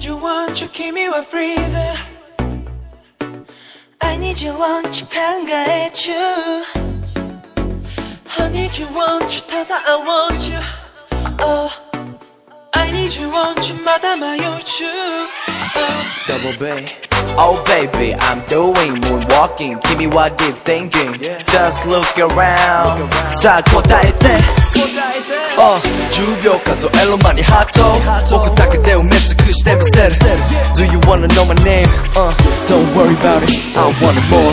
need you want you 君は freezing I need you want you 考え中 I need you want you ただ I want you Oh I need you want you まだ迷い中 Oh Double Bay Oh baby, I'm doing moonwalking 君は deep thinking Just look around さあ答えてあ10秒数える間にハート僕だけで埋め尽くしてみせる Do you wanna know my name? Uh, don't worry about it, I want it more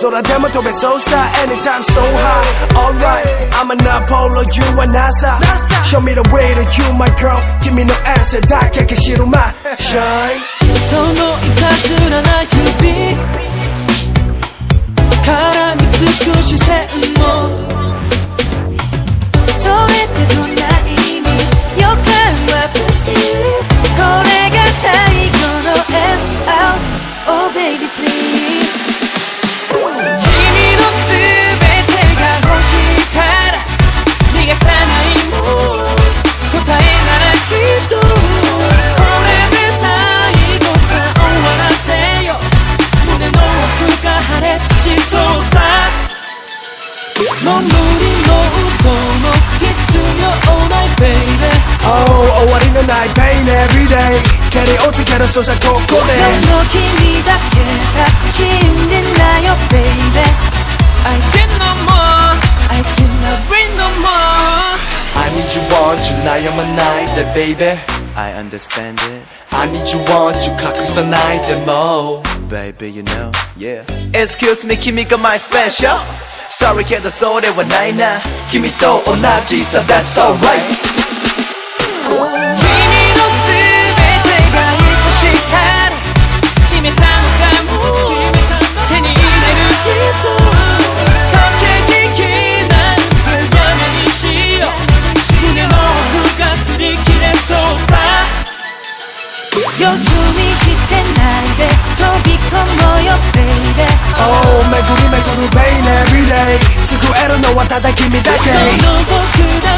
空でも飛べそうさ Anytime so high Alright I'm an Apollo You are NASA Show me the way to you my girl 君の answer だけ消しる my shine そのいたずらな指絡みつく視線 終わりのない pain everyday 蹴り落ちけるそうさここでその君だけさ信じなよ baby I can no more I cannot bring no more I need you want you悩まないで baby I understand it I need you want you 隠さないでも Baby you know yeah Excuse me 君が my special Sorry けどそれはないな君と同じさ That's alright 君の全てが愛しいから決めたのさもう手に入れるきっと駆け引きなんてやめにしよう胸の奥が擦り切れそうさよそ見してないで飛び込もうよ baby Oh 巡り巡る pain everyday 救えるのはただ君だけ